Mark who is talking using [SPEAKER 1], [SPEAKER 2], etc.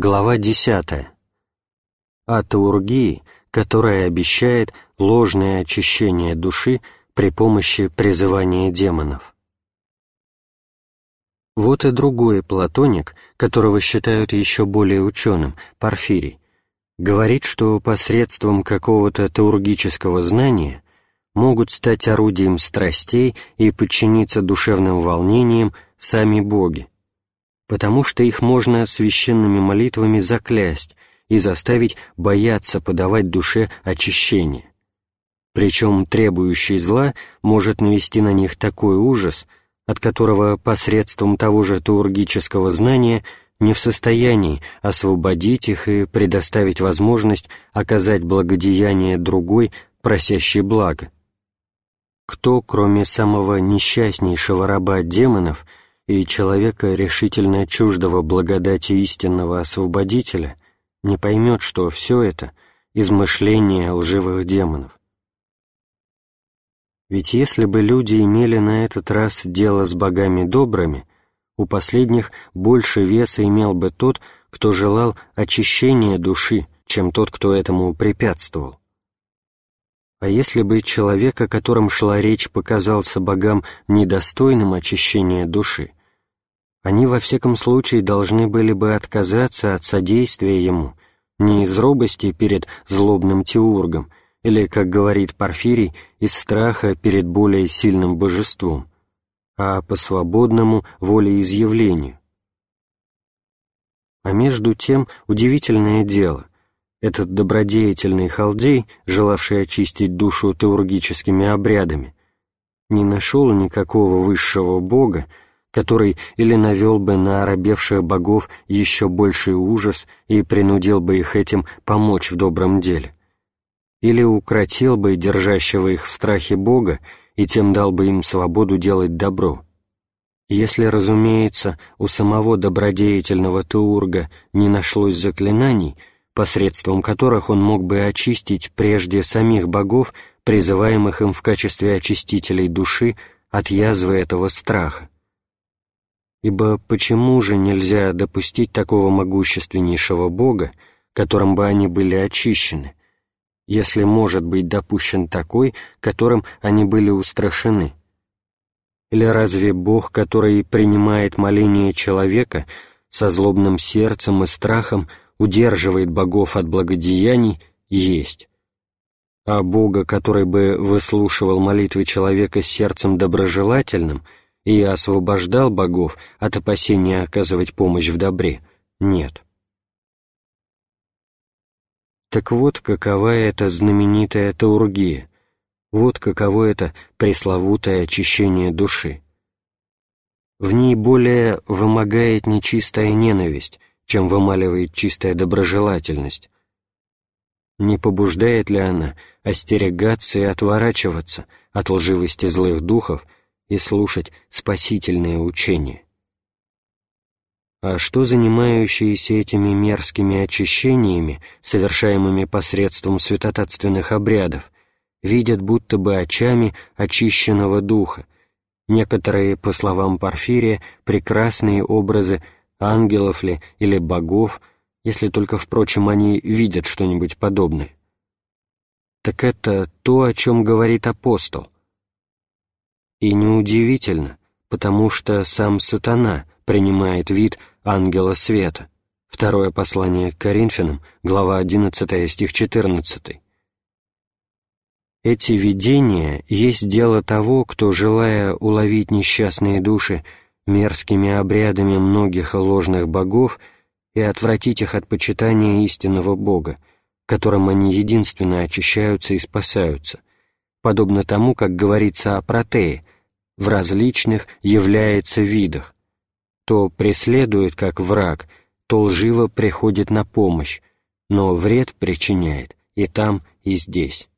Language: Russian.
[SPEAKER 1] Глава 10. О таургии, которая обещает ложное очищение души при помощи призывания демонов. Вот и другой платоник, которого считают еще более ученым, Порфирий, говорит, что посредством какого-то таургического знания могут стать орудием страстей и подчиниться душевным волнениям сами боги, потому что их можно священными молитвами заклясть и заставить бояться подавать душе очищение. Причем требующий зла может навести на них такой ужас, от которого посредством того же теургического знания не в состоянии освободить их и предоставить возможность оказать благодеяние другой, просящей благо. Кто, кроме самого несчастнейшего раба демонов, и человека, решительно чуждого благодати истинного освободителя, не поймет, что все это — измышление лживых демонов. Ведь если бы люди имели на этот раз дело с богами добрыми, у последних больше веса имел бы тот, кто желал очищения души, чем тот, кто этому препятствовал. А если бы человек, о котором шла речь, показался богам недостойным очищения души, они во всяком случае должны были бы отказаться от содействия ему, не из робости перед злобным теургом, или, как говорит Порфирий, из страха перед более сильным божеством, а по свободному волеизъявлению. А между тем удивительное дело. Этот добродеятельный халдей, желавший очистить душу теургическими обрядами, не нашел никакого высшего бога, который или навел бы на оробевших богов еще больший ужас и принудил бы их этим помочь в добром деле, или укротил бы держащего их в страхе Бога и тем дал бы им свободу делать добро. Если, разумеется, у самого добродеятельного Теурга не нашлось заклинаний, посредством которых он мог бы очистить прежде самих богов, призываемых им в качестве очистителей души от язвы этого страха, Ибо почему же нельзя допустить такого могущественнейшего Бога, которым бы они были очищены, если может быть допущен такой, которым они были устрашены? Или разве Бог, который принимает моление человека со злобным сердцем и страхом, удерживает богов от благодеяний, есть? А Бога, который бы выслушивал молитвы человека с сердцем доброжелательным — и освобождал богов от опасения оказывать помощь в добре? Нет. Так вот, какова эта знаменитая таургия, вот каково это пресловутое очищение души. В ней более вымогает нечистая ненависть, чем вымаливает чистая доброжелательность. Не побуждает ли она остерегаться и отворачиваться от лживости злых духов и слушать спасительное учение. А что занимающиеся этими мерзкими очищениями, совершаемыми посредством святотатственных обрядов, видят будто бы очами очищенного духа, некоторые, по словам Порфирия, прекрасные образы ангелов ли или богов, если только, впрочем, они видят что-нибудь подобное. Так это то, о чем говорит апостол — и неудивительно, потому что сам сатана принимает вид ангела света. Второе послание к Коринфянам, глава 11, стих 14. Эти видения есть дело того, кто, желая уловить несчастные души мерзкими обрядами многих ложных богов и отвратить их от почитания истинного Бога, которым они единственно очищаются и спасаются, подобно тому, как говорится о протее, в различных является видах, то преследует как враг, то лживо приходит на помощь, но вред причиняет и там, и здесь.